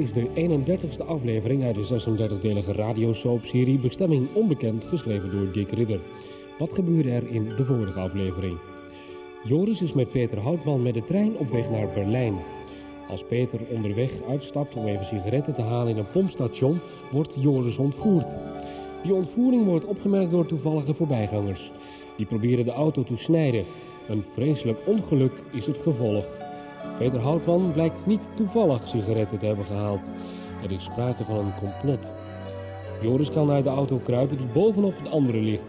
is de 31ste aflevering uit de 36-delige radiosoapserie Bestemming Onbekend, geschreven door Dick Ridder. Wat gebeurde er in de vorige aflevering? Joris is met Peter Houtman met de trein op weg naar Berlijn. Als Peter onderweg uitstapt om even sigaretten te halen in een pompstation, wordt Joris ontvoerd. Die ontvoering wordt opgemerkt door toevallige voorbijgangers. Die proberen de auto te snijden. Een vreselijk ongeluk is het gevolg. Peter Houtman blijkt niet toevallig sigaretten te hebben gehaald. Er is sprake van een complot. Joris kan uit de auto kruipen die bovenop het andere ligt.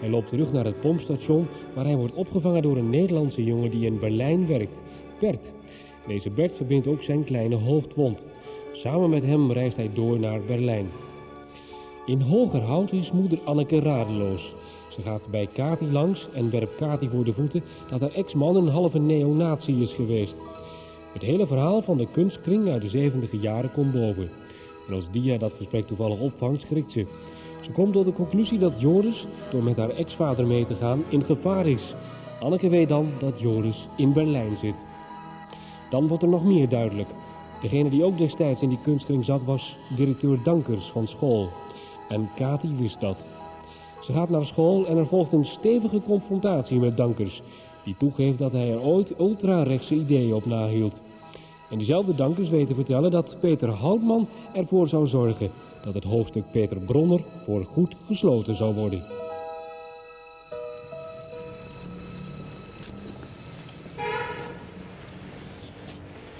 Hij loopt terug naar het pompstation waar hij wordt opgevangen door een Nederlandse jongen die in Berlijn werkt, Bert. Deze Bert verbindt ook zijn kleine hoofdwond. Samen met hem reist hij door naar Berlijn. In Hogerhout is moeder Anneke radeloos. Ze gaat bij Kati langs en werpt Kati voor de voeten dat haar ex-man een halve neonazi is geweest. Het hele verhaal van de kunstkring uit de 70 jaren komt boven. En als Dia dat gesprek toevallig opvangt, schrikt ze. Ze komt tot de conclusie dat Joris, door met haar ex-vader mee te gaan, in gevaar is. Anneke weet dan dat Joris in Berlijn zit. Dan wordt er nog meer duidelijk. Degene die ook destijds in die kunstkring zat was directeur Dankers van school. En Kati wist dat. Ze gaat naar school en er volgt een stevige confrontatie met Dankers, die toegeeft dat hij er ooit ultra-rechtse ideeën op nahield. En diezelfde Dankers weet te vertellen dat Peter Houtman ervoor zou zorgen dat het hoofdstuk Peter Bronner voor goed gesloten zou worden.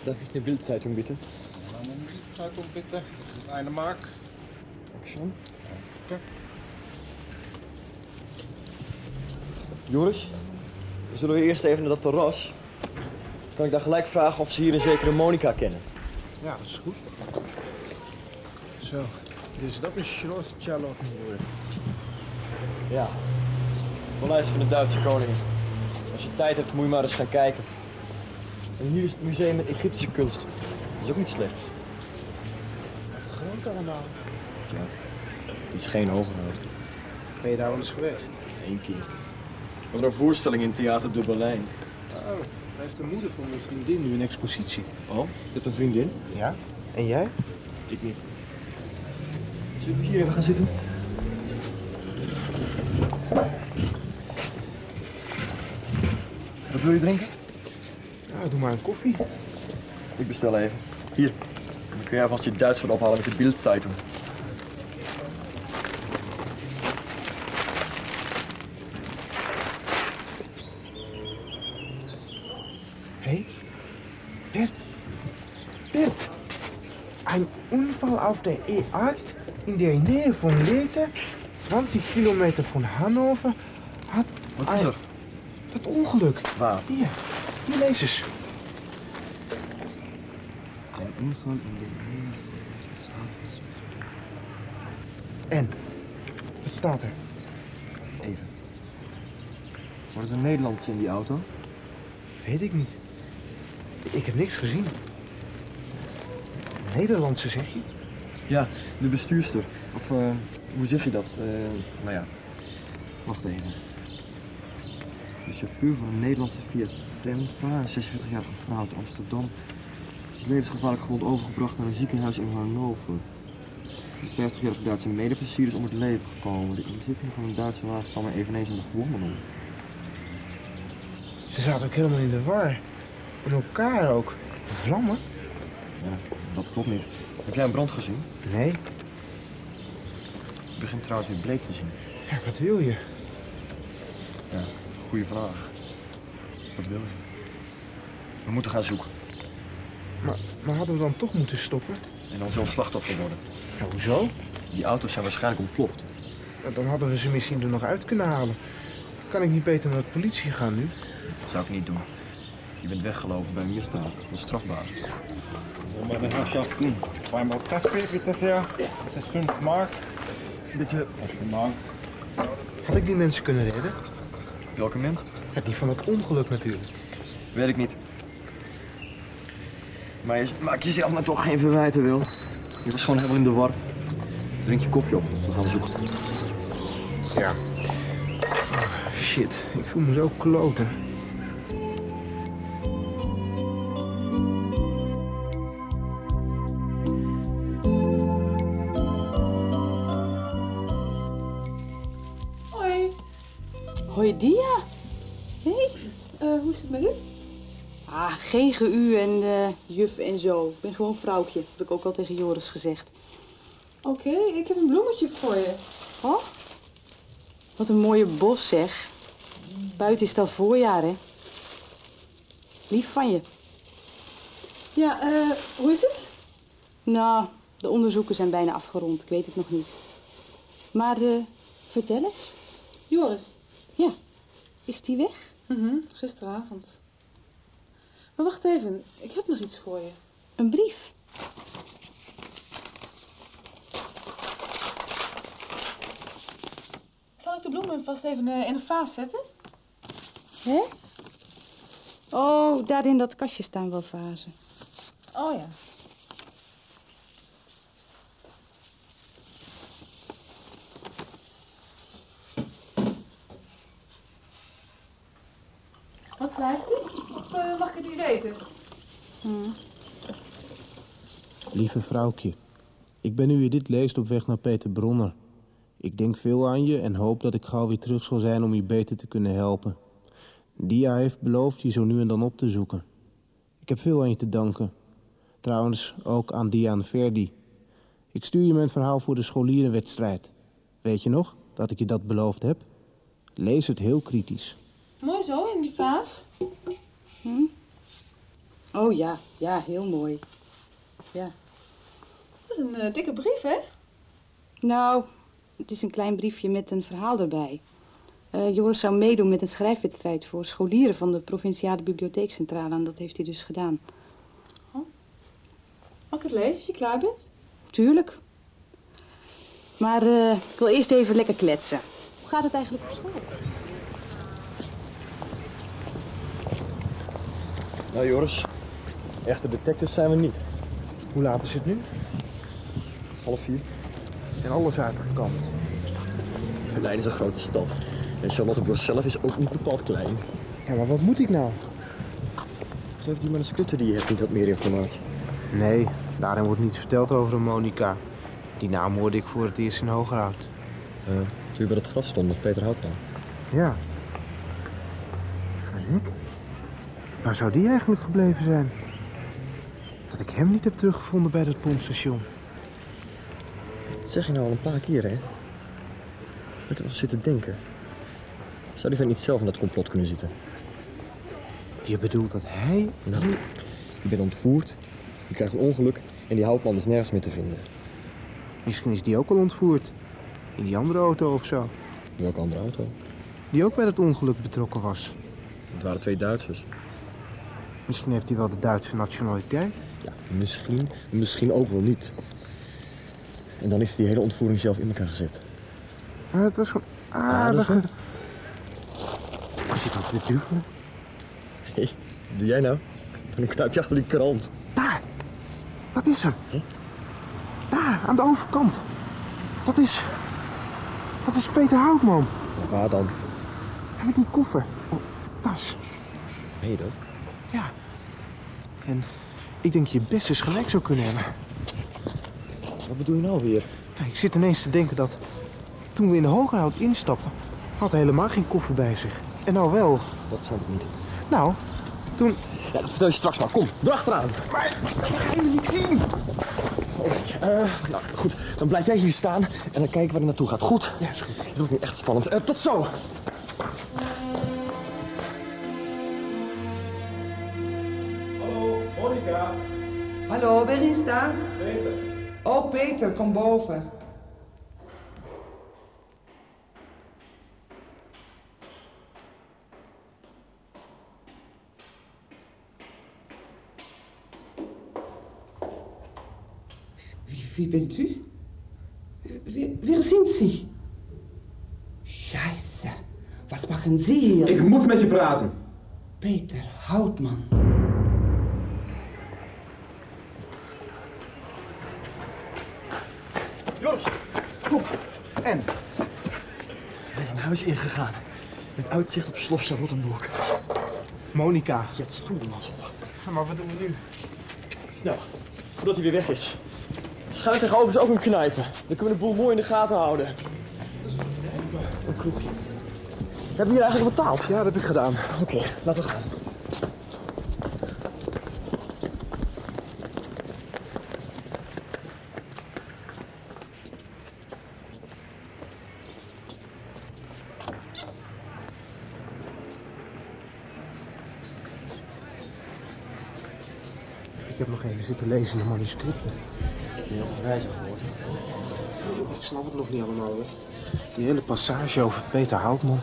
Darf ich eine Bildzeitung bitte? Eine Bildzeitung bitte. Das ist eine Mark. Dankeschön. Danke. Joris, zullen we eerst even naar dat terras? Kan ik daar gelijk vragen of ze hier een zekere Monica kennen? Ja, dat is goed. Zo, dus dat is Schloss Charlottenburg. Ja. Paleis van de Duitse koning. Als je tijd hebt, moet je maar eens gaan kijken. En hier is het museum met Egyptische kunst. Dat is ook niet slecht. Wat groot allemaal. Ja. Het is geen hogerhout. Ben je daar wel eens geweest? Eén keer. Wat een voorstelling in Theater de Berlijn. Oh, daar heeft de moeder van mijn vriendin nu een expositie. Oh, je hebt een vriendin? Ja? En jij? Ik niet. Zullen we hier even gaan zitten? Wat wil je drinken? Ja, doe maar een koffie. Ik bestel even. Hier. Dan kun jij vast je Duits van ophalen met de Bildzeitung. Hey, Bert. Bert. Ein Unfall auf der E8 in der Nähe von Leete, 20 Kilometer von Hannover, hat Wat is ein... er? Dat ongeluk. Waar? Hier, hier lees eens. Een Unfall in de Nähe En? Wat staat er? Even. Wordt er Nederlands in die auto? Weet ik niet. Ik heb niks gezien. Nederlandse zeg je? Ja, de bestuurster. Of eh, hoe zeg je dat? Eh, nou ja, wacht even. De chauffeur van een Nederlandse Fiat Tempra, een 46-jarige vrouw uit Amsterdam, is levensgevaarlijk gewond overgebracht naar een ziekenhuis in Hannover. De 50-jarige Duitse medepassagier is om het leven gekomen. De inzitting van een Duitse wagen kwam er eveneens aan de vlammen om. Ze zaten ook helemaal in de war. En elkaar ook. Vlammen? Ja, dat klopt niet. Heb jij een brand gezien? Nee? Ik begin trouwens weer bleek te zien. Ja, wat wil je? Ja, goede vraag. Wat wil je? We moeten gaan zoeken. Maar, maar hadden we dan toch moeten stoppen? En dan zelf slachtoffer worden. Ja, hoezo? Die auto's zijn waarschijnlijk ontploft. Ja, Dan hadden we ze misschien er nog uit kunnen halen. Kan ik niet beter naar de politie gaan nu? Dat zou ik niet doen. Je bent weggelopen bij een misdaad. Dat is strafbaar. Meine Herrschaften, zweimal Kaffee bitte sehr. Das ist 5 Mark. Bitte. 5 Mark. Had ik die mensen kunnen redden? Welke mens? Ja, die van het ongeluk natuurlijk. Weet ik niet. Maar je, maak jezelf maar toch geen verwijten, Wil. Je was gewoon helemaal in de war. Drink je koffie op, dan gaan we zoeken. Ja. Shit, ik voel me zo kloten. Dia. Hey. Eh, hoe is het met u? Ah, geen geu en eh, juf en zo. Ik ben gewoon vrouwtje. Heb ik ook al tegen Joris gezegd. Oké, ik heb een bloemetje voor je. Oh? Wat een mooie bos zeg. Buiten is het al voorjaar hè. Lief van je. Ja, eh, hoe is het? Nou, de onderzoeken zijn bijna afgerond. Ik weet het nog niet. Maar eh, vertel eens. Joris. Ja, is die weg? Mhm, gisteravond. Maar wacht even, ik heb nog iets voor je. Een brief. Zal ik de bloemen vast even eh, in een vaas zetten? Hè? Oh, daar in dat kastje staan wel vazen. Oh ja. Schrijft u? Of eh, mag ik het niet weten? Hm. Lieve vrouwtje, ik ben nu je dit leest op weg naar Peter Bronner. Ik denk veel aan je en hoop dat ik gauw weer terug zal zijn om je beter te kunnen helpen. Dia heeft beloofd je zo nu en dan op te zoeken. Ik heb veel aan je te danken. Trouwens ook aan Diaan Verdi. Ik stuur je mijn verhaal voor de scholierenwedstrijd. Weet je nog dat ik je dat beloofd heb? Lees het heel kritisch. Mooi zo, in die vaas. Hm? Oh ja, ja, heel mooi. Ja. Dat is een eh, dikke brief, hè? Nou, het is een klein briefje met een verhaal erbij. Eh, Joris zou meedoen met een schrijfwedstrijd voor scholieren van de Provinciale Bibliotheekcentrale. En dat heeft hij dus gedaan. Mag ik het lezen als je klaar bent? Tuurlijk. Maar eh, ik wil eerst even lekker kletsen. Hoe gaat het eigenlijk op school? Nou Joris, echte detectives zijn we niet. Hoe laat is het nu? Half vier. En alles uitgekampt. Leiden is een grote stad. En Charlottebos zelf is ook niet bepaald klein. Ja, maar wat moet ik nou? Geef die manuscripten die je hebt niet wat meer informatie. Nee, daarin wordt niets verteld over een Monica. Die naam hoorde ik voor het eerst in Hogerhout. Uh, toen je bij het graf stond met Peter Houtman. Ja. Verrek. Waar zou die eigenlijk gebleven zijn? Dat ik hem niet heb teruggevonden bij dat pompstation. Dat zeg je nou al een paar keer, hè? Ik heb nog zitten denken. Zou die vent niet zelf in dat complot kunnen zitten? Je bedoelt dat hij... Nou, je bent ontvoerd, je krijgt een ongeluk en die houtman is nergens meer te vinden. Misschien is die ook al ontvoerd. In die andere auto of zo. Welke andere auto? Die ook bij dat ongeluk betrokken was. Het waren twee Duitsers. Misschien heeft hij wel de Duitse nationaliteit. Ja, misschien, misschien ook wel niet. En dan is die hele ontvoering zelf in elkaar gezet. Maar het was gewoon aardige... Was je dat weer duvel? Hé, hey, doe jij nou? Dan kruip je achter die krant. Daar! Dat is hem! Daar, aan de overkant. Dat is... Dat is Peter Houtman. Waar dan? Ja, met die koffer. Oh, tas. Meen je dat? Ja. En ik denk je best eens gelijk zou kunnen hebben. Wat bedoel je nou weer? Ik zit ineens te denken dat toen we in de Hogerhout instapten, had hij helemaal geen koffer bij zich. En nou wel. Dat snap ik niet. Nou, toen... Ja, dat vertel je straks maar. Kom, erachteraan. Maar dat ga je niet zien. Eh, nou, goed. Dan blijf jij hier staan en dan kijken waar hij naartoe gaat. Goed? Ja, is goed. Het wordt nu echt spannend. Eh, tot zo! Monica. Hallo, waar is dat? Peter. Oh, Peter, kom boven. Wie, wie bent u? Wie, wer sind Sie? Scheiße, was machen Sie hier? Ik moet met je praten. Peter Houtman. Joris, kom. En? Hij is een huis ingegaan. Met uitzicht op Slofse Rottenburg. Monica. Je hebt stoelmazzel. Maar wat doen we nu? Snel, voordat hij weer weg is. Schuin tegenover is ook een knijpen. Dan kunnen we de boel mooi in de gaten houden. Een kroegje. Hebben we hier eigenlijk betaald? Ja, dat heb ik gedaan. Oké, laten we gaan. Ik heb nog even zitten lezen in de manuscripten. Ben je nog wijzer geworden? Ik snap het nog niet allemaal, hoor. Die hele passage over Peter Houtman.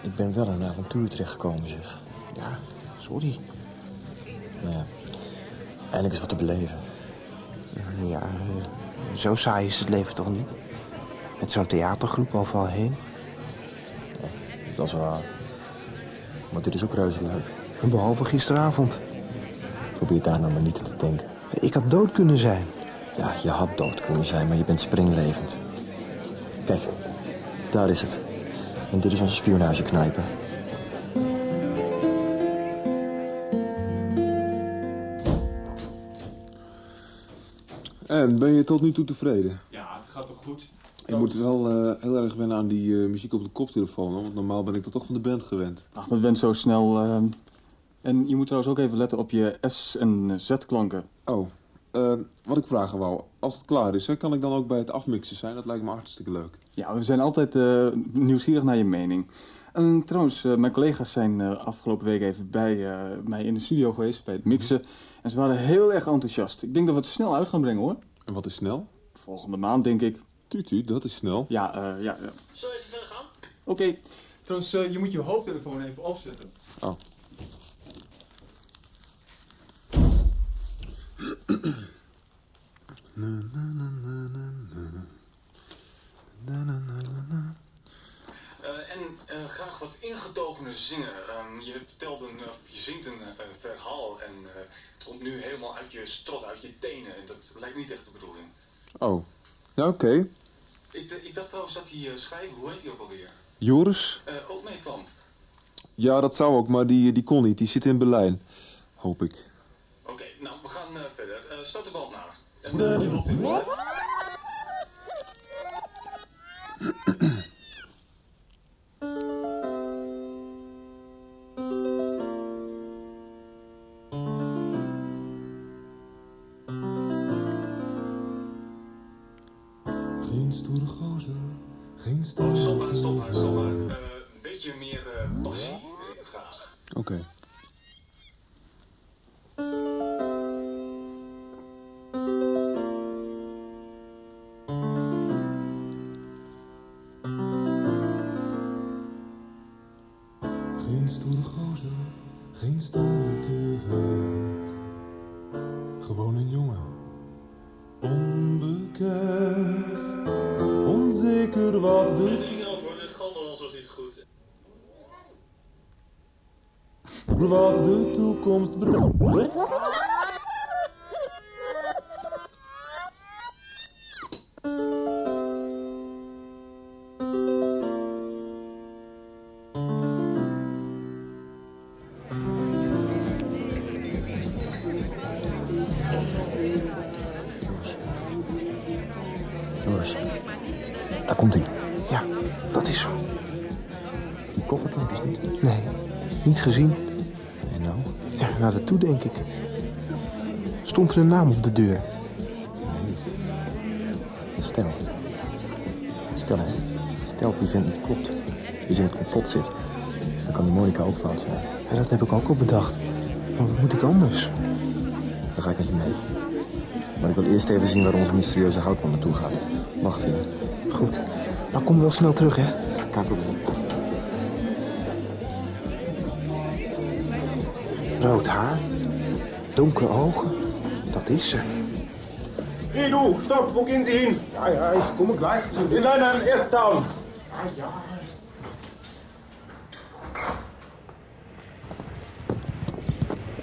Ik ben wel in een avontuur terechtgekomen, zeg. Ja, sorry. Nou ja, eindelijk is wat te beleven. Ja, ja, eh, zo saai is het leven toch niet? Met zo'n theatergroep overal heen. Dat is waar. Maar dit is ook reuze leuk. En behalve gisteravond. Probeer daar nou maar niet aan te denken. Ik had dood kunnen zijn. Ja, je had dood kunnen zijn, maar je bent springlevend. Kijk, daar is het. En dit is onze spionageknijper. En ben je tot nu toe tevreden? Ja, het gaat toch goed? Je moet wel eh, heel erg wennen aan die eh, muziek op de koptelefoon, hoor, want normaal ben ik dat toch van de band gewend. Ach, dat went zo snel. ehm. En je moet trouwens ook even letten op je S- en Z-klanken. Oh, eh, wat ik vragen wou, als het klaar is, hè, kan ik dan ook bij het afmixen zijn? Dat lijkt me hartstikke leuk. Ja, we zijn altijd eh, nieuwsgierig naar je mening. En trouwens, eh, mijn collega's zijn eh, afgelopen week even bij eh, mij in de studio geweest, bij het mixen. En ze waren heel erg enthousiast. Ik denk dat we het snel uit gaan brengen hoor. En wat is snel? Volgende maand denk ik. Tutu, dat is snel. Ja, eh ja. ja. Zullen we even verder gaan? Oké, trouwens, eh, je moet je hoofdtelefoon even opzetten. Oh. Eh, en eh, graag wat ingetogener zingen. Ehm, je vertelt een, of je zingt een eh, verhaal en het komt nu helemaal uit je strot, uit je tenen. En dat lijkt niet echt de bedoeling. Oh, ja oké. Ik, ik dacht trouwens dat die schrijver, hoe heet die ook alweer? Joris? Ook meekwam. Ja, dat zou ook, maar die, die kon niet. Die zit in Berlijn. Hoop ik. Nou we gaan eh, verder. Eh start de band maar. En eh, je toekomst. Joris, daar komt hij. Ja, dat is zo. Die koffer ken ik dus niet. Nee, niet gezien. Denk ik. Stond er een naam op de deur? Stel. Stel, hè. Stel dat die vent niet klopt. Dus in het complot zit. Dan kan die Monica ook fout zijn. Ja, dat heb ik ook al bedacht. Maar wat moet ik anders? Dan ga ik met je mee. Maar ik wil eerst even zien waar onze mysterieuze houtman naartoe gaat. Wacht hier. Goed. Maar kom wel snel terug, hè? Kijk op. Rood haar. Donkere ogen. Dat is ze. Hey du, stopp, wo gehen Sie hin? Ja, ja, ich komme gleich zu dir. Nein, nein, erst down. Ja, ja.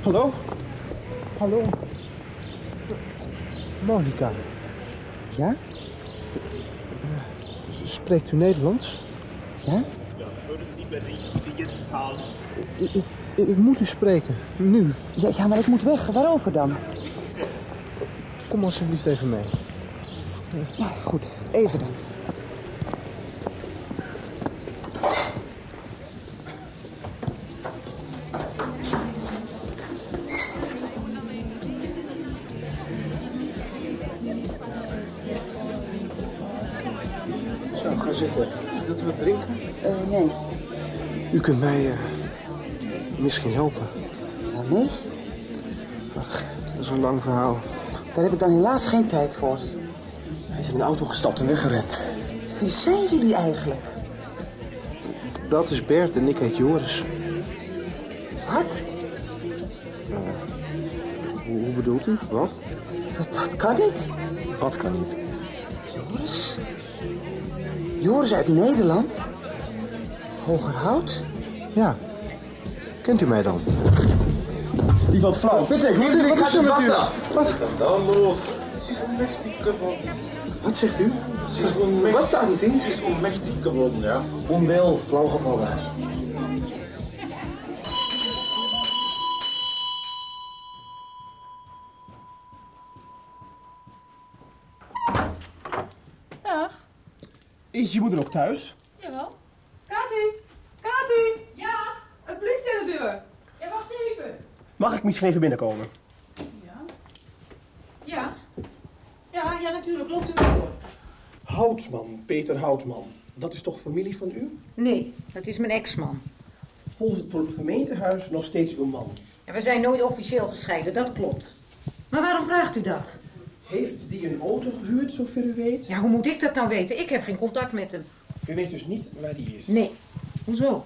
Hallo? Hallo? Monica. Ja? Spreekt u Nederlands? Ja? Ik, ik, ik moet u spreken. Nu. Ja, ja, maar ik moet weg. Waarover dan? Kom alsjeblieft even mee. Ja, goed. Even dan. Zo, ga zitten. Wilt u wat drinken? Eh, nee. U kunt mij eh, misschien helpen. Waarmee? Ach, dat is een lang verhaal. Daar heb ik dan helaas geen tijd voor. Hij is in de auto gestapt en weggerend. Wie zijn jullie eigenlijk? Dat is Bert en ik heet Joris. Wat? Eh, hoe, hoe bedoelt u? Wat? Dat, dat kan niet. Wat kan niet? Joris? Joris uit Nederland? Hogerhout? Ja. Kent u mij dan? Die valt flauw. Bitte, Wat- wat is er met u? Wat? Dan los. Sie ist ohnmächtig geworden. Wat zegt u? Ohnmächtig. Was sagen Sie? Sie ist ohnmächtig geworden, ja. Onwel, flauw gevallen. Dag. Is je moeder ook thuis? Jawel. Kati! Kati! Ja? Het politie aan de deur. Ja, wacht even. Mag ik misschien even binnenkomen? Ja? Ja? Ja, ja natuurlijk. Loopt u maar door. Houtman, Peter Houtman. Dat is toch familie van u? Nee, dat is mijn ex-man. Volgens het gemeentehuis nog steeds uw man. En we zijn nooit officieel gescheiden, dat klopt. Maar waarom vraagt u dat? Heeft die een auto gehuurd, zover u weet? Ja, hoe moet ik dat nou weten? Ik heb geen contact met hem. U weet dus niet waar die is? Nee. Hoezo?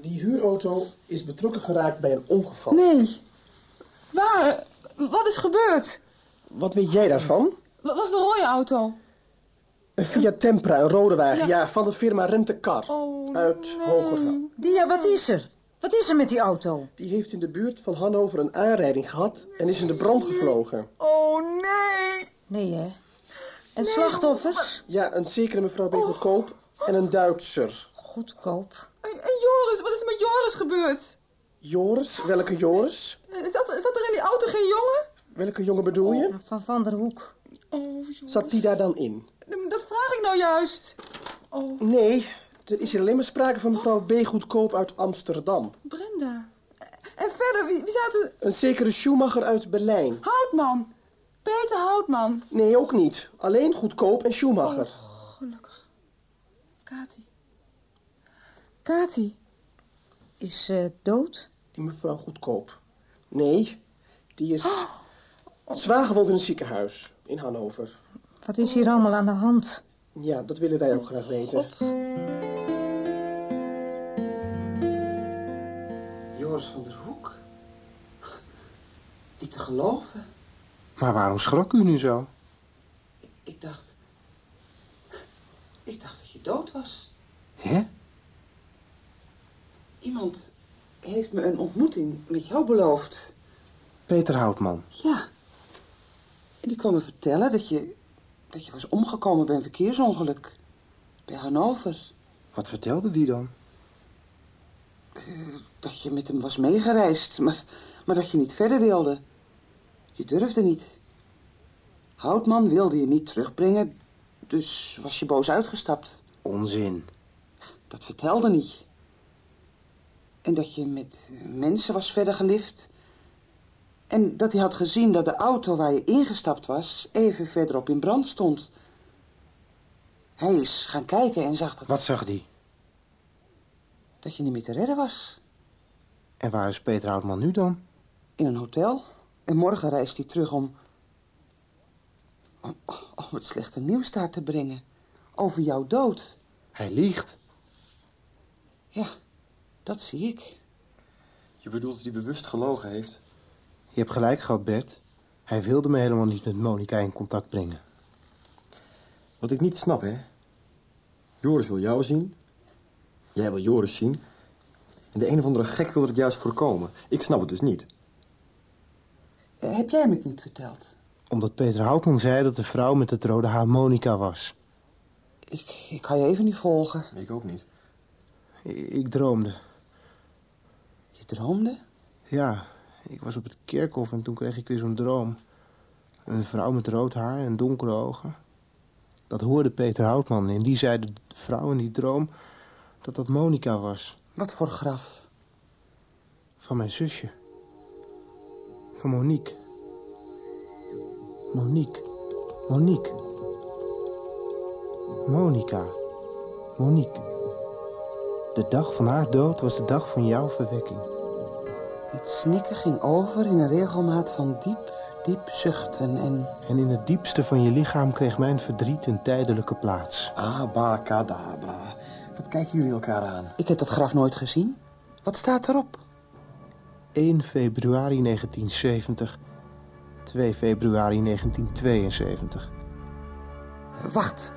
Die huurauto is betrokken geraakt bij een ongeval. Nee. Waar? Wat is gebeurd? Wat weet jij daarvan? Wat was de rode auto? Een Fiat Tempra, een rode wagen, ja, van de firma Rente Car. Oh, uit Hogerhout. Die, ja, wat is er? Wat is er met die auto? Die heeft in de buurt van Hannover een aanrijding gehad en is in de brand gevlogen. Oh nee. Nee, hè? En slachtoffers? Ja, een zekere mevrouw B. Goedkoop en een Duitser. Goedkoop. En, en Joris, wat is er met Joris gebeurd? Joris, welke Joris? Eh, Zat, zat er in die auto geen jongen? Welke jongen bedoel je? Van Van der Hoek. Oh, Zat die daar dan in? dat vraag ik nou juist. Oh, Nee, er is hier alleen maar sprake van mevrouw B. Goedkoop uit Amsterdam. Brenda. En verder, wie, wie zaten... Een zekere Schumacher uit Berlijn. Houtman. Peter Houtman. Nee, ook niet. Alleen Goedkoop en Schumacher. Gelukkig. Kati. Kati. Is ze dood? Die mevrouw Goedkoop. Nee, die is zwaar gewond in het ziekenhuis in Hannover. Wat is hier allemaal aan de hand? Ja, dat willen wij ook graag weten. Joris van der Hoek? Niet te geloven. Maar waarom schrok u nu zo? Ik dacht... Ik dacht dat je dood was. Hè? Iemand heeft me een ontmoeting met jou beloofd. Peter Houtman. Ja. En die kwam me vertellen dat je... dat je was omgekomen bij een verkeersongeluk. Bij Hannover. Wat vertelde die dan? Eh, Dat je met hem was meegereisd, maar, maar dat je niet verder wilde. Je durfde niet. Houtman wilde je niet terugbrengen, dus was je boos uitgestapt. Onzin. Dat vertelde niet. En dat je met mensen was verder gelift. En dat hij had gezien dat de auto waar je ingestapt was even verderop in brand stond. Hij is gaan kijken en zag dat, Wat zag die? dat je niet meer te redden was. En waar is Peter Houtman nu dan? In een hotel. En morgen reist hij terug om... om, om het slechte nieuws daar te brengen. Over jouw dood. Hij liegt. Ja, dat zie ik. Je bedoelt dat hij bewust gelogen heeft? Je hebt gelijk gehad, Bert. Hij wilde me helemaal niet met Monica in contact brengen. Wat ik niet snap, hè? Joris wil jou zien. Jij wil Joris zien. En de een of andere gek wil het juist voorkomen. Ik snap het dus niet. Eh, Heb jij hem het niet verteld? Omdat Peter Houtman zei dat de vrouw met het rode haar Monica was. Ik, ik kan je even niet volgen. Ik ook niet. Ik droomde. Je droomde? Ja, ik was op het kerkhof en toen kreeg ik weer zo'n droom. Een vrouw met rood haar en donkere ogen. Dat hoorde Peter Houtman en die zei de vrouw in die droom dat dat Monica was. Wat voor graf? Van mijn zusje. Van Monique. Monique. Monique. Monica. Monique. De dag van haar dood was de dag van jouw verwekking. Het snikken ging over in een regelmaat van diep, diep zuchten en... En in het diepste van je lichaam kreeg mijn verdriet een tijdelijke plaats. Abacadabra. Wat kijken jullie elkaar aan? Ik heb dat graf nooit gezien. Wat staat erop? 1 februari 1970. 2 februari 1972. Wacht.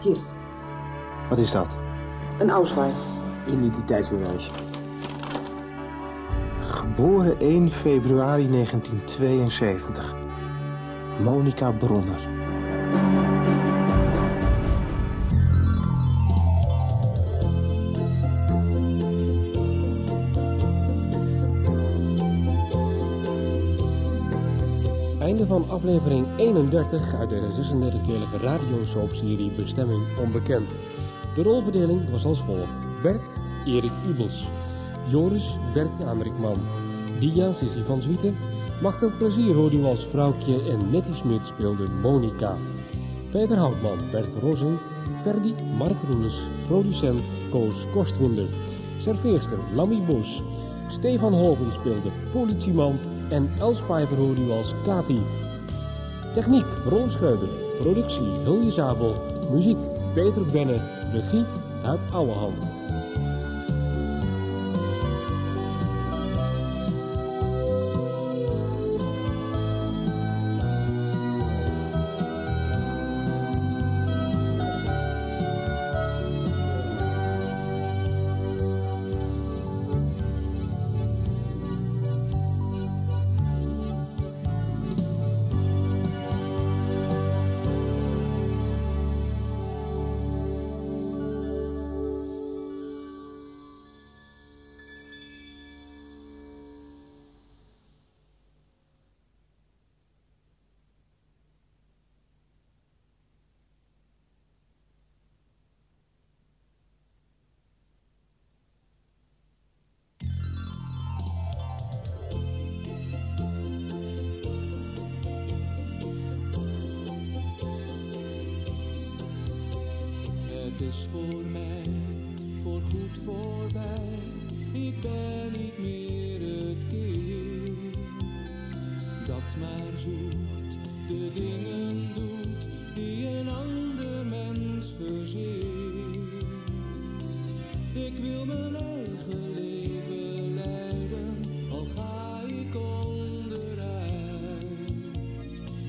Hier, Wat is dat? een Ausweis. Identiteitsbewijs. Geboren 1 februari 1972. Monica Bronner. Einde van aflevering 31 uit de 36-delige radiosoapserie Bestemming Onbekend. De rolverdeling was als volgt. Bert, Erik Ubels. Joris, Bert Amerikman. Dia, Sissy van Zwieten. Machtel Plezier hoorde u als vrouwtje en Nettie Smit speelde Monica. Peter Houtman, Bert Rosing. Ferdi, Mark Roeles. Producent Koos Kostwinder. Serveerster Lammy Bos. Stefan Hoven speelde politieman en Els Vijver hoorde u als Kati. Techniek Ron Schreuder. Productie Hilje Zabel. Muziek Peter Benne. Regie Huip Ouwehand.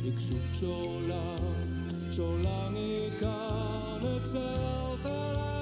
Lang, zolang ik kan het zelf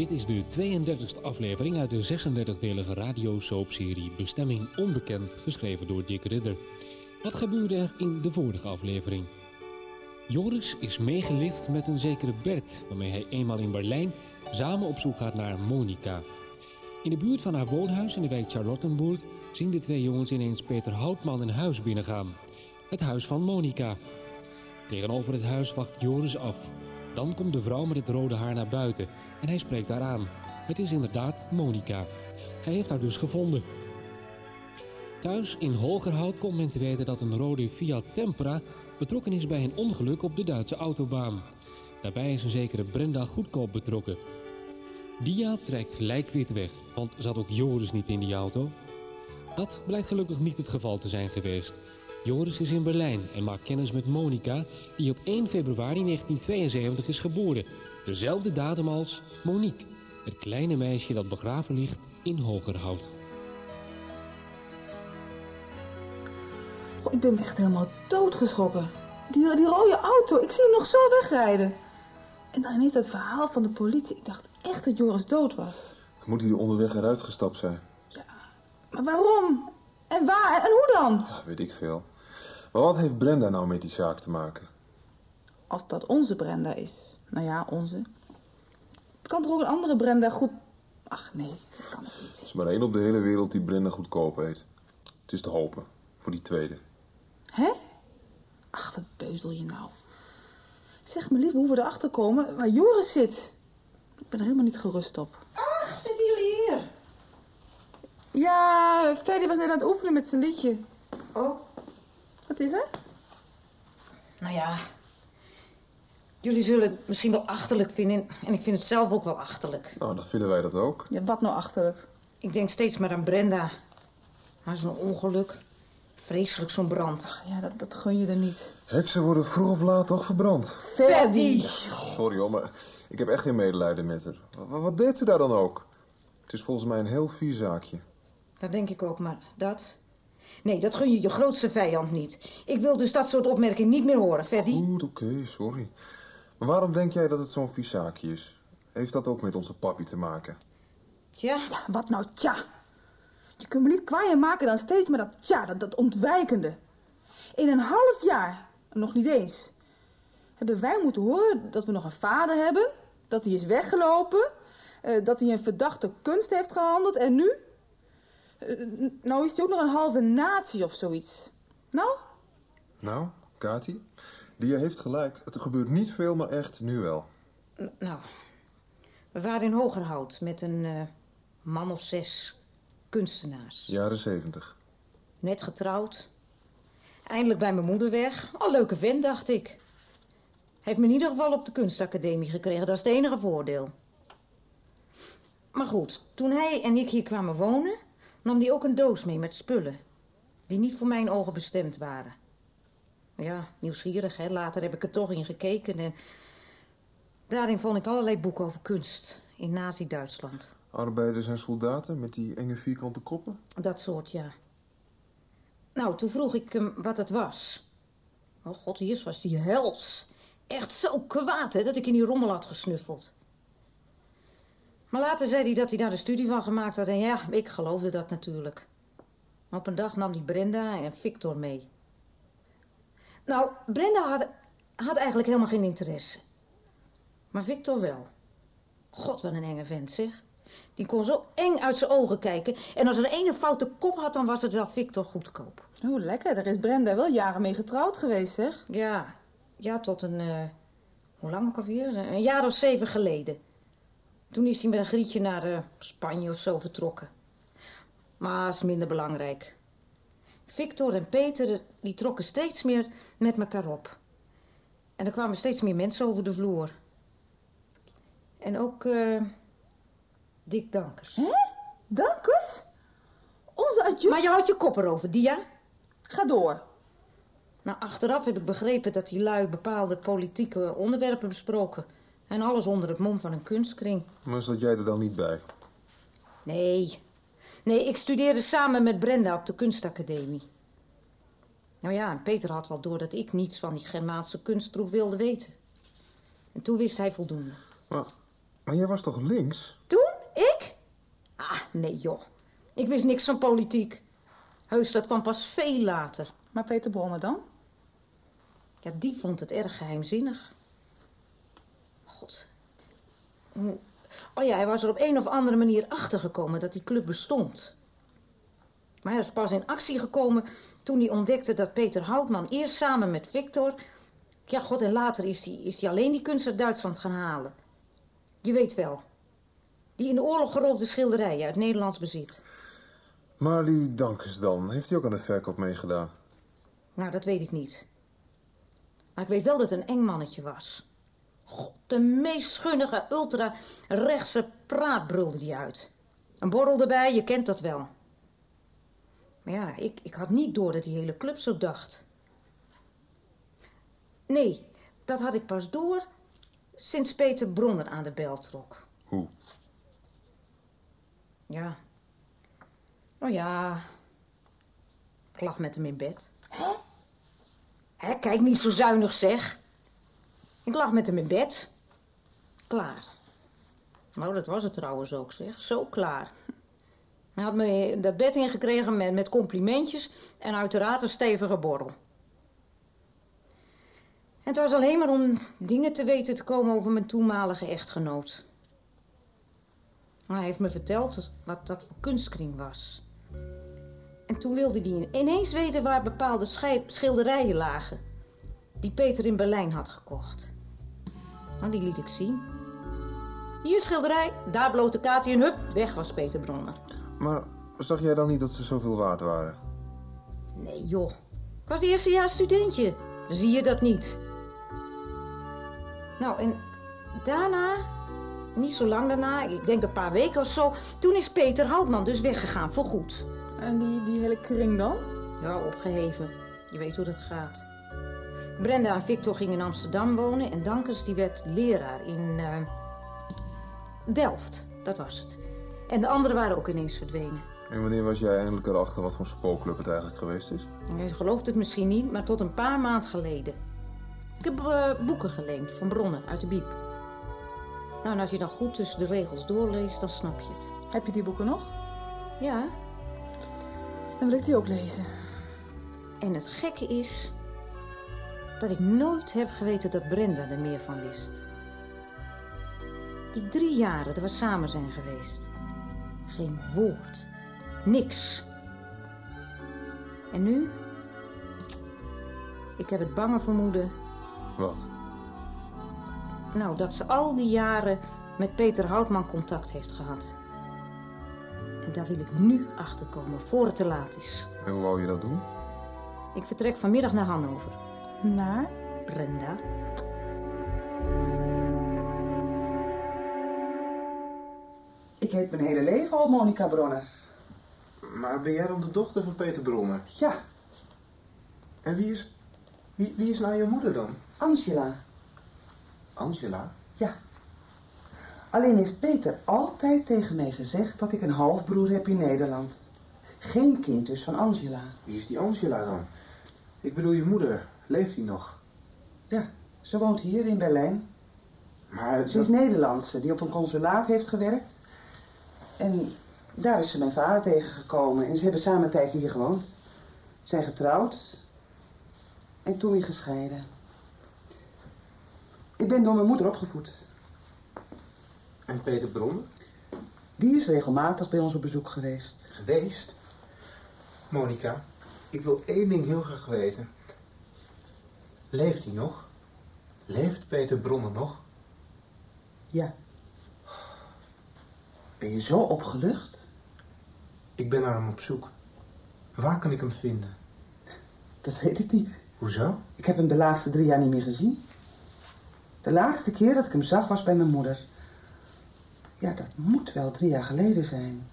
Dit is de 32e aflevering uit de 36-delige radiosoapserie Bestemming Onbekend, geschreven door Dick Ridder. Wat gebeurde er in de vorige aflevering? Joris is meegelift met een zekere Bert, waarmee hij eenmaal in Berlijn samen op zoek gaat naar Monica. In de buurt van haar woonhuis in de wijk Charlottenburg zien de twee jongens ineens Peter Houtman een huis binnengaan. Het huis van Monica. Tegenover het huis wacht Joris af. Dan komt de vrouw met het rode haar naar buiten en hij spreekt haar aan. Het is inderdaad Monica. Hij heeft haar dus gevonden. Thuis in Hogerhout komt men te weten dat een rode Fiat Tempra betrokken is bij een ongeluk op de Duitse autobaan. Daarbij is een zekere Brenda Goedkoop betrokken. Dia trekt lijkwit weg, want zat ook Joris niet in die auto? Dat blijkt gelukkig niet het geval te zijn geweest. Joris is in Berlijn en maakt kennis met Monica, die op 1 februari 1972 is geboren. Dezelfde datum als Monique, het kleine meisje dat begraven ligt in Hogerhout. Goh, ik ben me echt helemaal doodgeschrokken. Die, die rode auto, ik zie hem nog zo wegrijden. En dan ineens dat verhaal van de politie. Ik dacht echt dat Joris dood was. Moet hij onderweg eruit gestapt zijn? Maar waarom? En waar? En, hoe dan? Ja, weet ik veel. Maar wat heeft Brenda nou met die zaak te maken? Als dat onze Brenda is. Nou ja, onze. Het kan toch ook een andere Brenda goed... Ach nee, dat kan het niet. Er is maar één op de hele wereld die Brenda goedkoop heet. Het is te hopen. Voor die tweede. Hè? Ach, wat beuzel je nou? Zeg me lief hoe we erachter komen waar Joris zit. Ik ben er helemaal niet gerust op. Ach, zitten jullie hier? Ja, Ferdy was net aan het oefenen met zijn liedje. Oh, Wat is er? nou ja. Jullie zullen het misschien wel achterlijk vinden. En ik vind het zelf ook wel achterlijk. Nou, dan vinden wij dat ook. Ja, wat nou achterlijk? Ik denk steeds maar aan Brenda. Maar zo'n ongeluk. Vreselijk zo'n brand. Ja, dat, dat gun je er niet. Heksen worden vroeg of laat toch verbrand. Ferdy! Sorry hoor, maar ik heb echt geen medelijden met haar. Wat, wat deed ze daar dan ook? Het is volgens mij een heel vies zaakje. Dat denk ik ook, maar dat... Nee, dat gun je je grootste vijand niet. Ik wil dus dat soort opmerkingen niet meer horen, Ferdy. Goed, oké, sorry. Maar waarom denk jij dat het zo'n vies zaakje is? Heeft dat ook met onze papi te maken? Tja. Wat nou tja? Je kunt me niet kwaaier maken dan steeds maar dat tja, dat, dat ontwijkende. In een half jaar, nog niet eens, hebben wij moeten horen dat we nog een vader hebben, dat hij is weggelopen, eh, dat hij een verdachte kunst heeft gehandeld en nu? Eh, nou is hij ook nog een halve natie of zoiets. Nou, Nou, Kati, die heeft gelijk. Het gebeurt niet veel, maar echt nu wel. N- Nou, we waren in Hogerhout met een eh, man of zes kunstenaars. Jaren zeventig. Net getrouwd. Eindelijk bij mijn moeder weg. Al leuke vent, dacht ik. Hij heeft me in ieder geval op de kunstacademie gekregen. Dat is het enige voordeel. Maar goed, toen hij en ik hier kwamen wonen... nam hij ook een doos mee met spullen. Die niet voor mijn ogen bestemd waren. Ja, nieuwsgierig, hè. Later heb ik er toch in gekeken en... Daarin vond ik allerlei boeken over kunst. In Nazi-Duitsland. Arbeiders en soldaten met die enge vierkante koppen? Dat soort, ja. Nou, toen vroeg ik hem wat het was. Oh god, eerst was die hels. Echt zo kwaad, hè, dat ik in die rommel had gesnuffeld. Maar later zei hij dat hij daar een studie van gemaakt had. En ja, ik geloofde dat natuurlijk. Maar op een dag nam hij Brenda en Victor mee. Nou, Brenda had, had eigenlijk helemaal geen interesse. Maar Victor wel. God, wat een enge vent, zeg. Die kon zo eng uit zijn ogen kijken. En als er een ene foute kop had, dan was het wel Victor goedkoop. oh lekker, daar is Brenda wel jaren mee getrouwd geweest, zeg. Ja, ja tot een... eh, hoe lang ook alweer? Een jaar of zeven geleden. Toen is hij met een grietje naar eh, Spanje of zo vertrokken. Maar is minder belangrijk. Victor en Peter, die trokken steeds meer met elkaar op. En er kwamen steeds meer mensen over de vloer. En ook eh Dick Dankers. Hè? Dankers? Onze adjunct? Maar je houdt je kop erover, Dia. Ga door. Nou, achteraf heb ik begrepen dat die lui bepaalde politieke onderwerpen besproken. En alles onder het mom van een kunstkring. Maar zat jij er dan niet bij? Nee. Nee, ik studeerde samen met Brenda op de kunstacademie. Nou ja, en Peter had wel door dat ik niets van die Germaanse kunsttroep wilde weten. En toen wist hij voldoende. Maar Maar jij was toch links? Toen? Ik? Ah, nee joh. Ik wist niks van politiek. Heus, dat kwam pas veel later. Maar Peter Bronner dan? Ja, die vond het erg geheimzinnig. God. Oh ja, hij was er op een of andere manier achtergekomen dat die club bestond. Maar hij is pas in actie gekomen toen hij ontdekte dat Peter Houtman eerst samen met Victor... Ja, god, en later is hij, is hij alleen die kunst uit Duitsland gaan halen. Je weet wel. Die in de oorlog geroofde schilderijen uit Nederlands bezit. Marley Dankes dan. Heeft hij ook aan de verkoop meegedaan? Nou, dat weet ik niet. Maar ik weet wel dat het een eng mannetje was. God, de meest schunnige, ultra-rechtse praat brulde die uit. Een borrel erbij, je kent dat wel. Maar ja, ik, ik had niet door dat die hele club zo dacht. Nee, dat had ik pas door sinds Peter Bronner aan de bel trok. Hoe? Ja. Nou ja. Ik lag met hem in bed. Hè? Hè, kijk niet zo zuinig zeg. Ik lag met hem in bed. Klaar. Nou, dat was het trouwens ook zeg. Zo klaar. Hij had me dat bed ingekregen met, met complimentjes en uiteraard een stevige borrel. Het was alleen maar om dingen te weten te komen over mijn toenmalige echtgenoot. Hij heeft me verteld wat dat voor kunstkring was. En toen wilde hij ineens weten waar bepaalde schilderijen lagen. Die Peter in Berlijn had gekocht. Nou, die liet ik zien. Hier schilderij, daar blote Katie en hup, weg was Peter Bronner. Maar zag jij dan niet dat ze zoveel waard waren? Nee joh, ik was eerstejaars studentje. Zie je dat niet? Nou, en daarna, niet zo lang daarna, ik denk een paar weken of zo, toen is Peter Houtman dus weggegaan voor goed. En die, die hele kring dan? Ja, opgeheven. Je weet hoe dat gaat. Brenda en Victor gingen in Amsterdam wonen en Dankers die werd leraar in eh, Delft. Dat was het. En de anderen waren ook ineens verdwenen. En wanneer was jij eindelijk erachter wat voor spookclub het eigenlijk geweest is? Je gelooft het misschien niet, maar tot een paar maand geleden. Ik heb eh, boeken geleend van bronnen uit de Biep. Nou, en als je dan goed tussen de regels doorleest, dan snap je het. Heb je die boeken nog? Ja. Dan wil ik die ook lezen. En het gekke is dat ik nooit heb geweten dat Brenda er meer van wist. Die drie jaren dat we samen zijn geweest. Geen woord. Niks. En nu? Ik heb het bange vermoeden, Wat? nou, dat ze al die jaren met Peter Houtman contact heeft gehad. En daar wil ik nu achter komen, voor het te laat is. En hoe wou je dat doen? Ik vertrek vanmiddag naar Hannover. Naar? Brenda. Ik heet mijn hele leven al Monica Bronner. Maar ben jij dan de dochter van Peter Bronner? Ja, En wie is, wie, wie is nou je moeder dan? Angela. Angela? Ja. Alleen heeft Peter altijd tegen mij gezegd dat ik een halfbroer heb in Nederland. Geen kind dus van Angela. Wie is die Angela dan? Ik bedoel je moeder. Leeft die nog? Ja, ze woont hier in Berlijn. Maar Ze is Nederlandse, die op een consulaat heeft gewerkt. En daar is ze mijn vader tegengekomen. En ze hebben samen een tijdje hier gewoond. Zijn getrouwd. En toen weer gescheiden. Ik ben door mijn moeder opgevoed. En Peter Bronner? Die is regelmatig bij ons op bezoek geweest. Geweest? Monica, ik wil één ding heel graag weten. Leeft hij nog? Leeft Peter Bronner nog? Ja. Ben je zo opgelucht? Ik ben naar hem op zoek. Waar kan ik hem vinden? Dat weet ik niet. Hoezo? Ik heb hem de laatste drie jaar niet meer gezien. De laatste keer dat ik hem zag was bij mijn moeder. Ja, dat moet wel drie jaar geleden zijn.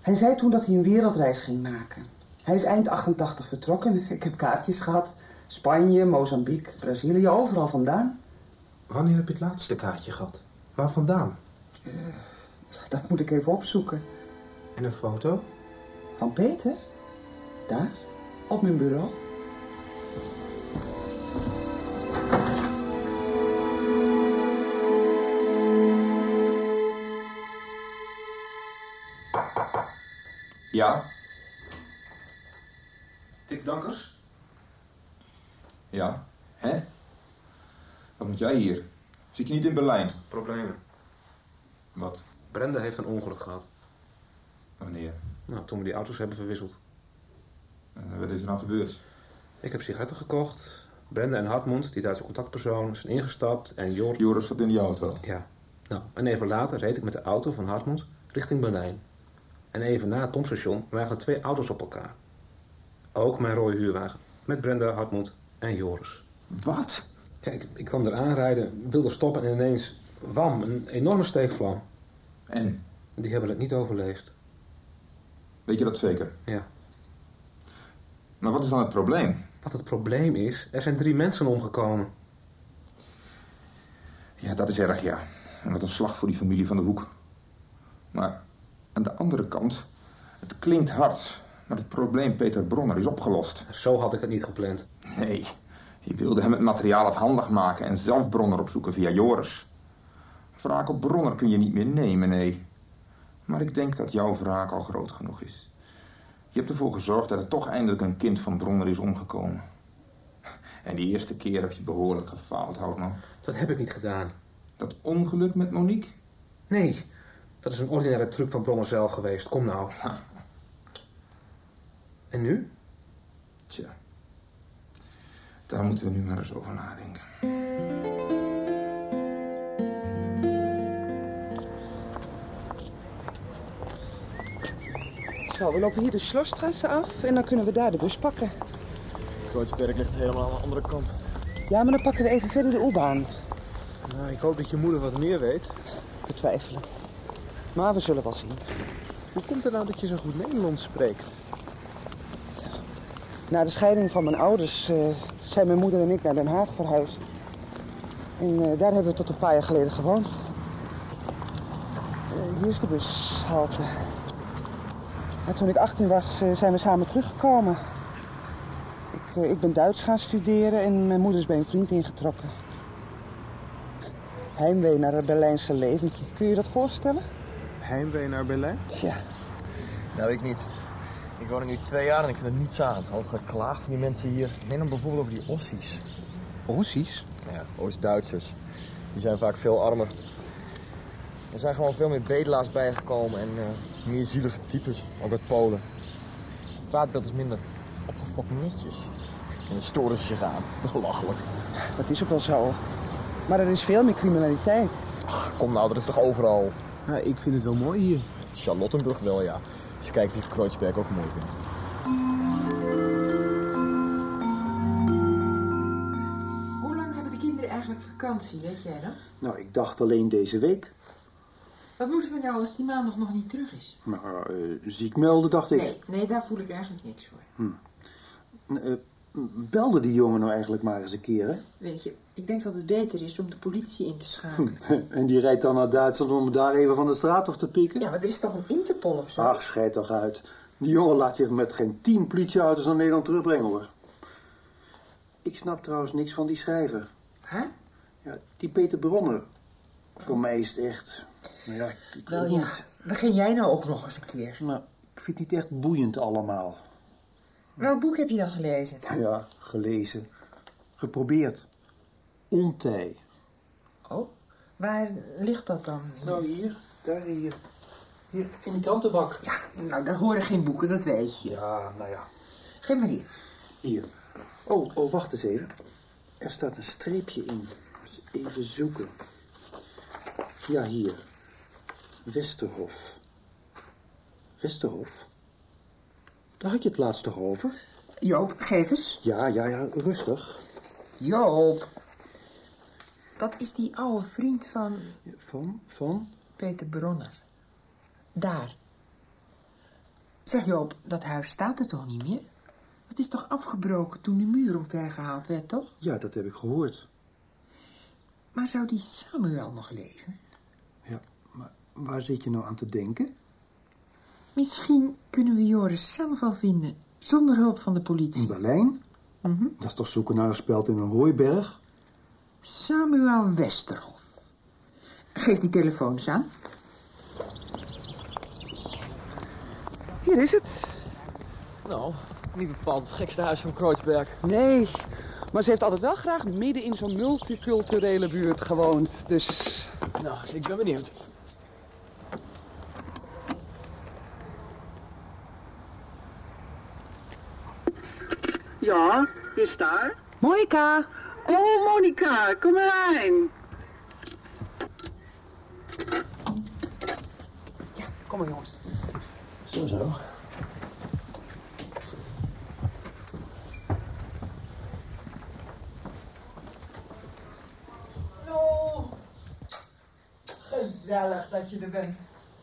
Hij zei toen dat hij een wereldreis ging maken. Hij is eind 88 vertrokken. Ik heb kaartjes gehad. Spanje, Mozambique, Brazilië, overal vandaan. Wanneer heb je het laatste kaartje gehad? Waar vandaan? Eh, dat moet ik even opzoeken. En een foto? Van Peter? Daar, op mijn bureau. Ja? Tik Dankers? Ja? Hè? Wat moet jij hier? Zit je niet in Berlijn? Problemen. Wat? Brenda heeft een ongeluk gehad. Wanneer? Nou, toen we die auto's hebben verwisseld. En wat is er nou gebeurd? Ik heb sigaretten gekocht. Brenda en Hartmund, die Duitse contactpersoon, zijn ingestapt. En Jor... Joris zat in die auto? Ja. Nou, en even later reed ik met de auto van Hartmund richting Berlijn. En even na het Tomstation lagen er twee auto's op elkaar. Ook mijn rode huurwagen. Met Brenda, Hartmund en Joris. Wat? Kijk, ik kwam er aanrijden, wilde stoppen en ineens... Wam, een enorme steekvlam. En? Die hebben het niet overleefd. Weet je dat zeker? Ja. Maar wat is dan het probleem? Wat het probleem is, er zijn drie mensen omgekomen. Ja, dat is erg, ja. En wat een slag voor die familie van de hoek. Maar aan de andere kant, het klinkt hard, maar het probleem Peter Bronner is opgelost. Zo had ik het niet gepland. Nee, je wilde hem het materiaal afhandig maken en zelf Bronner opzoeken via Joris. Wraak op Bronner kun je niet meer nemen, nee. Maar ik denk dat jouw wraak al groot genoeg is. Je hebt ervoor gezorgd dat er toch eindelijk een kind van Bronner is omgekomen. En die eerste keer heb je behoorlijk gefaald, Houtman. Dat heb ik niet gedaan. Dat ongeluk met Monique? Nee, dat is een ordinaire truc van Bronner zelf geweest. Kom nou. En nu? Tja, daar moeten we nu maar eens over nadenken. Zo, we lopen hier de Schlosstrasse af en dan kunnen we daar de bus pakken. Kreuzberg ligt helemaal aan de andere kant. Ja, maar dan pakken we even verder de U-baan. Nou, ik hoop dat je moeder wat meer weet. Betwijfel het. Maar we zullen wel zien. Hoe komt het nou dat je zo goed Nederlands spreekt? Na de scheiding van mijn ouders eh, zijn mijn moeder en ik naar Den Haag verhuisd. En eh, daar hebben we tot een paar jaar geleden gewoond. Eh, hier is de bushalte. En toen ik 18 was, zijn we samen teruggekomen. Ik, ik ben Duits gaan studeren en mijn moeder is bij een vriend ingetrokken. Heimwee naar het Berlijnse leventje. Kun je je dat voorstellen? Heimwee naar Berlijn? Tja. Nou, ik niet. Ik woon er nu twee jaar en ik vind er niets aan. Altijd geklaagd van die mensen hier. Neem dan bijvoorbeeld over die Ossies. Ossies? Ja, Oost-Duitsers. Die zijn vaak veel armer. Er zijn gewoon veel meer bedelaars bijgekomen en eh, meer zielige types, ook uit Polen. Het straatbeeld is minder opgefokt netjes. En dan storen ze zich aan. Belachelijk. Dat is ook wel zo. Maar er is veel meer criminaliteit. Ach, kom nou, dat is toch overal? Ja, ik vind het wel mooi hier. Charlottenburg wel, ja. Als je kijkt wie Kreuzberg ook mooi vindt. Hoe lang hebben de kinderen eigenlijk vakantie, weet jij dat? Nou, ik dacht alleen deze week. Wat moeten we nou als die maandag nog niet terug is? Maar eh, ziek melden, dacht ik. Nee, nee, daar voel ik eigenlijk niks voor. Hm. Eh, belde die jongen nou eigenlijk maar eens een keer, hè? Weet je, ik denk dat het beter is om de politie in te schakelen. en die rijdt dan naar Duitsland om daar even van de straat af te pikken? Ja, maar er is toch een Interpol of zo? Ach, scheid toch uit. Die jongen laat zich met geen tien politieauto's naar Nederland terugbrengen, hoor. Ik snap trouwens niks van die schrijver. Hè? Ja, die Peter Bronner. Voor mij is het echt... Nou ja, ik, ik Wel ja, begin jij nou ook nog eens een keer. Nou, ik vind het niet echt boeiend allemaal. Welk boek heb je dan gelezen? Ja, gelezen. Geprobeerd. Ontij. Oh, waar ligt dat dan? Nou, hier. Daar, hier. Hier, in de krantenbak. Ja, nou, daar horen geen boeken, dat weet je. Ja, nou ja. Geef maar hier. Hier. Oh, oh, wacht eens even. Er staat een streepje in. Dus even zoeken. Ja, hier. Westerhof. Westerhof? Daar had je het laatst toch over? Joop, geef eens. Ja, ja, ja, rustig. Joop. Dat is die oude vriend van Van, van? Peter Bronner. Daar. Zeg Joop, dat huis staat er toch niet meer? Het is toch afgebroken toen de muur omvergehaald werd, toch? Ja, dat heb ik gehoord. Maar zou die Samuel nog leven? Ja, maar waar zit je nou aan te denken? Misschien kunnen we Joris zelf wel vinden, zonder hulp van de politie. In Berlijn? Mhm. Dat is toch zoeken naar een speld in een hooiberg? Samuel Westerhof. Geef die telefoon eens aan. Hier is het. Nou, niet bepaald het gekste huis van Kreuzberg. Nee, maar ze heeft altijd wel graag midden in zo'n multiculturele buurt gewoond. Dus... Nou, ik ben benieuwd. Ja, wie is daar? Monica! Oh, Monica, kom erin. Kom maar jongens. Zo, zo. Hallo. Gezellig dat je er bent.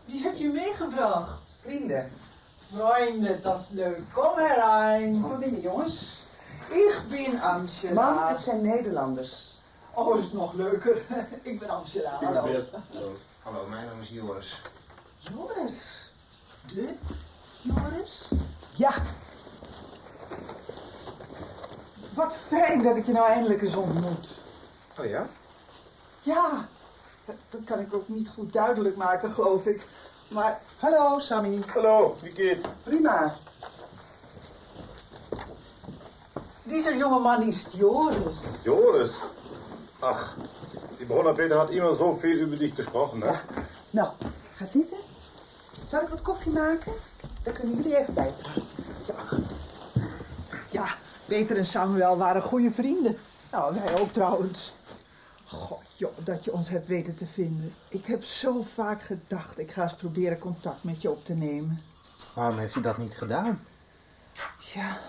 Wie heb je meegebracht? Vrienden. Vrienden, dat is leuk. Kom herein. Kom maar binnen jongens. Ik ben Angela. Mam, het zijn Nederlanders. Oh, is nog leuker. Ik ben Angela. Hallo. Hallo. Hallo, mijn naam is Joris. Joris. De Joris? Ja. Wat fijn dat ik je nou eindelijk eens ontmoet. Oh ja? Ja, dat kan ik ook niet goed duidelijk maken, geloof ik. Maar, hallo Sammy. Hallo, wie geht's? Prima. Dieser jonge man ist Joris. Joris. Ach, die Brunner Peter hat immer so viel über dich gesprochen, ne? Nou, ga zitten. Zal ik wat koffie maken? Dan kunnen jullie even bijpraten. Ja. ja, Peter en Samuel waren goede vrienden. Nou, wij ook trouwens. God, joh, dat je ons hebt weten te vinden. Ik heb zo vaak gedacht, ik ga eens proberen contact met je op te nemen. Waarom heeft hij dat niet gedaan? Ja,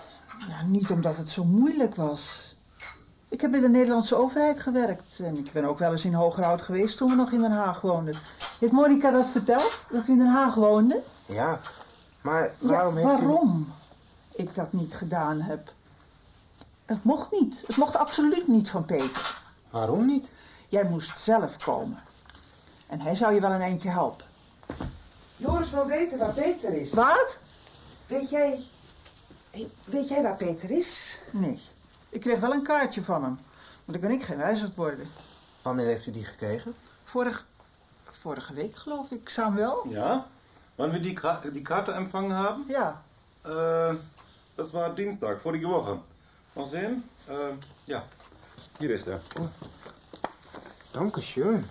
ja, niet omdat het zo moeilijk was. Ik heb bij de Nederlandse overheid gewerkt. En ik ben ook wel eens in Hogerhout geweest toen we nog in Den Haag woonden. Heeft Monica dat verteld? Dat we in Den Haag woonden? Ja, maar waarom ja, heeft u... waarom ik dat niet gedaan heb? Het mocht niet. Het mocht absoluut niet van Peter. Waarom niet? Jij moest zelf komen. En hij zou je wel een eindje helpen. Joris wil weten waar Peter is. Wat? Weet jij... Weet jij waar Peter is? Nee. Ik kreeg wel een kaartje van hem. Maar dan kan ik geen wijzerd worden. Wanneer heeft u die gekregen? Vorig, vorige week geloof ik, Samuel. Ja? Wann wir die, Ka die Karte empfangen haben? Ja. Äh, das war Dienstag, vorige Woche. Mal sehen? Äh, ja, hier ist er. Dankeschön.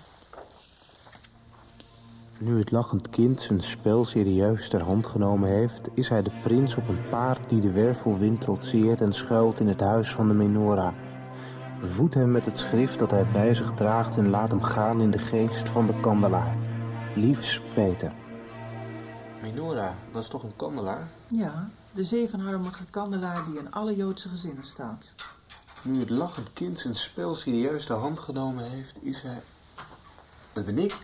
Nu het lachend kind zijn spel serieus ter hand genomen heeft, is hij de prins op een paard die de wervelwind trotseert en schuilt in het huis van de Menora. Voed hem met het schrift dat hij bij zich draagt en laat hem gaan in de geest van de kandelaar. Liefs Peter. Menora, dat is toch een kandelaar? Ja, de zevenarmige kandelaar die in alle Joodse gezinnen staat. Nu het lachend kind zijn spel serieus ter hand genomen heeft, is hij... Dat ben ik.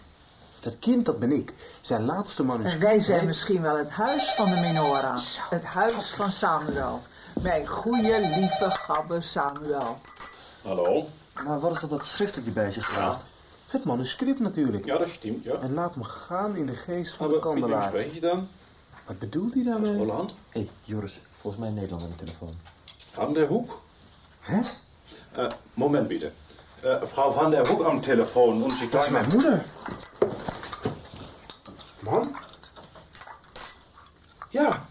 Dat kind, dat ben ik. Zijn laatste manuscript... En wij zijn misschien wel het huis van de Menora. Het huis van Samuel. Mijn goede, lieve, gabbe Samuel. Hallo? Maar wat is dat, dat schrift dat hij bij zich draagt? Het manuscript natuurlijk. Ja, das stimmt, ja. En laat hem gaan in de geest van Aber de kandelaar. spreche ich dann? Wat bedoelt hij daarmee? Holland? Hé, hey, Joris, volgens mij een Nederlander aan de telefoon. Van der Hoek? Hè? Äh, Moment bitte. Äh, Frau Van der Hoek am Telefon und Sie Dat is mijn moeder. Man? Ja.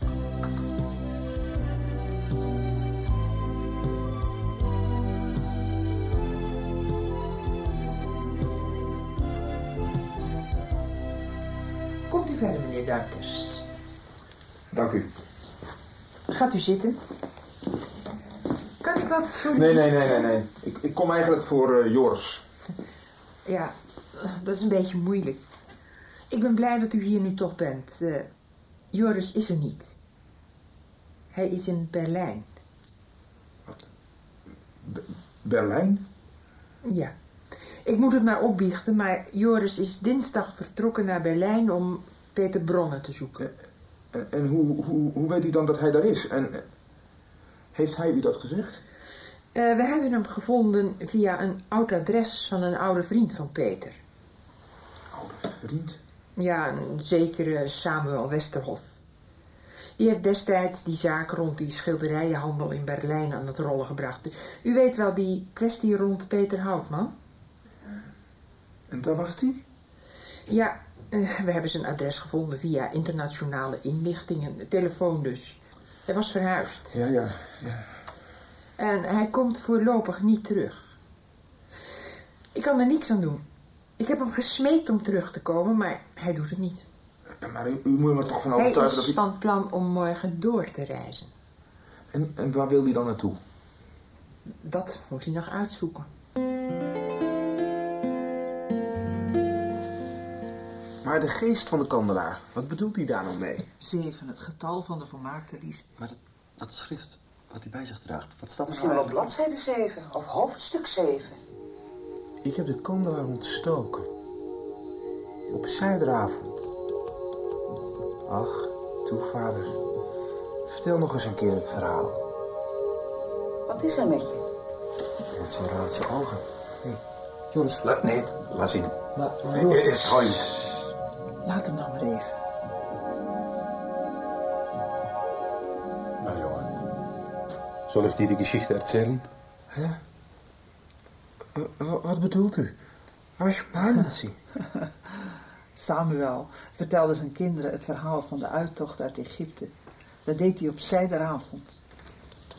Komt u verder, meneer Duikers. Dank u. Gaat u zitten. Kan ik wat voor u Nee, nee, nee, nee, nee. Ik, ik kom eigenlijk voor eh, Joris. Ja, dat is een beetje moeilijk. Ik ben blij dat u hier nu toch bent. Eh, Joris is er niet. Hij is in Berlijn. Berlijn? Ja. Ik moet het maar opbiechten, maar Joris is dinsdag vertrokken naar Berlijn om Peter Bronnen te zoeken. En, en hoe, hoe, hoe weet u dan dat hij daar is? En eh, heeft hij u dat gezegd? Eh, we hebben hem gevonden via een oud adres van een oude vriend van Peter. Oude vriend? Ja, een zekere Samuel Westerhof. Die heeft destijds die zaak rond die schilderijenhandel in Berlijn aan het rollen gebracht. U weet wel, die kwestie rond Peter Houtman? En daar was hij? Ja, Eh, we hebben zijn adres gevonden via internationale inlichtingen, telefoon dus. Hij was verhuisd. Ja, ja, ja. En hij komt voorlopig niet terug. Ik kan er niks aan doen. Ik heb hem gesmeekt om terug te komen, maar hij doet het niet. Ja, Maar u, u moet me toch van Hij overtuigen is dat ik... van plan om morgen door te reizen. En, en waar wil hij dan naartoe? Dat moet hij nog uitzoeken. Maar de geest van de kandelaar, wat bedoelt hij daar nou mee? Zeven, het getal van de volmaakte liefde. Maar dat, dat schrift wat hij bij zich draagt, wat staat er Misschien nou wel op bladzijde 7 of hoofdstuk 7. Ik heb de kandelaar ontstoken. Op zijderavond. Ach, toe vader. Vertel nog eens een keer het verhaal. Wat is er met je? Met zo'n raadse ogen. Hé, Joris. La, nee, laat zien. Maar, Eh, eh, eh. Laat hem nou maar even. Nou, jongen. Soll ich dir die Geschichte erzählen? Wat bedoelt u? Waar is Manatsi? Samuel vertelde zijn kinderen het verhaal van de uittocht uit Egypte. Dat deed hij op zijderavond.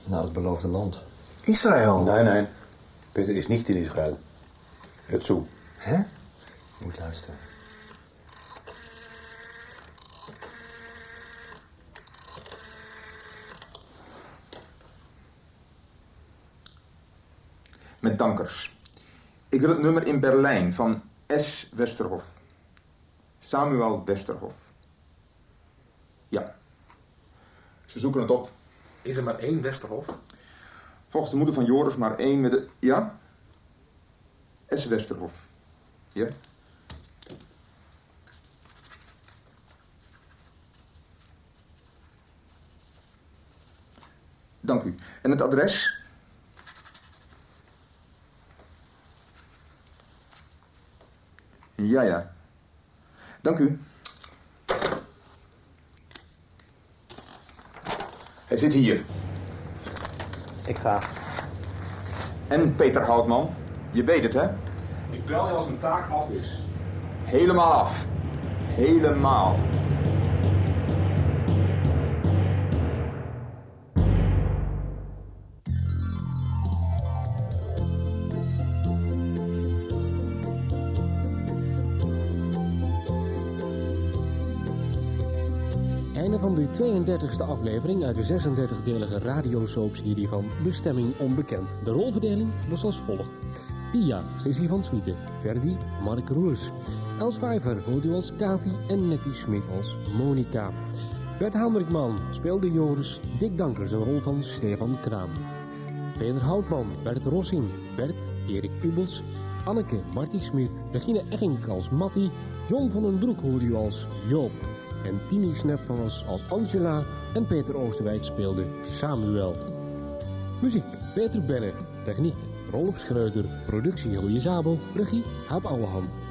Naar het beloofde land. Israël? Nein, nein. Peter is niet in Israël. Het zo. Hè? Je moet luisteren. Met dankers. Ik wil het nummer in Berlijn van S. Westerhof. Samuel Westerhof. Ja. Ze zoeken het op. Is er maar één Westerhof? Volgens de moeder van Joris maar één met de... Ja? S. Westerhof. Ja? Dank u. En het adres? Ja, ja. Dank u. Hij zit hier. Ik ga. En Peter Houtman, je weet het hè? Ik bel je als mijn taak af is. Helemaal af. Helemaal. 32e aflevering uit de 36-delige radiosoapserie van Bestemming Onbekend. De rolverdeling was als volgt. Pia, Sissy van Swieten, Verdi, Mark Roers. Els Vijver hoort u als Kati en Nettie Smit als Monica. Bert Hendrikman speelde Joris, Dick Dankers een rol van Stefan Kraam. Peter Houtman, Bert Rossing, Bert, Erik Ubels, Anneke, Marty Smit, Regine Eggink als Mattie, John van den Broek hoorde u als Joop. En Tini ons als Angela en Peter Oosterwijk speelde Samuel. Muziek Peter Benne, techniek Rolf Schreuder, productie Hilje Zabo, regie Haap Ouwehand.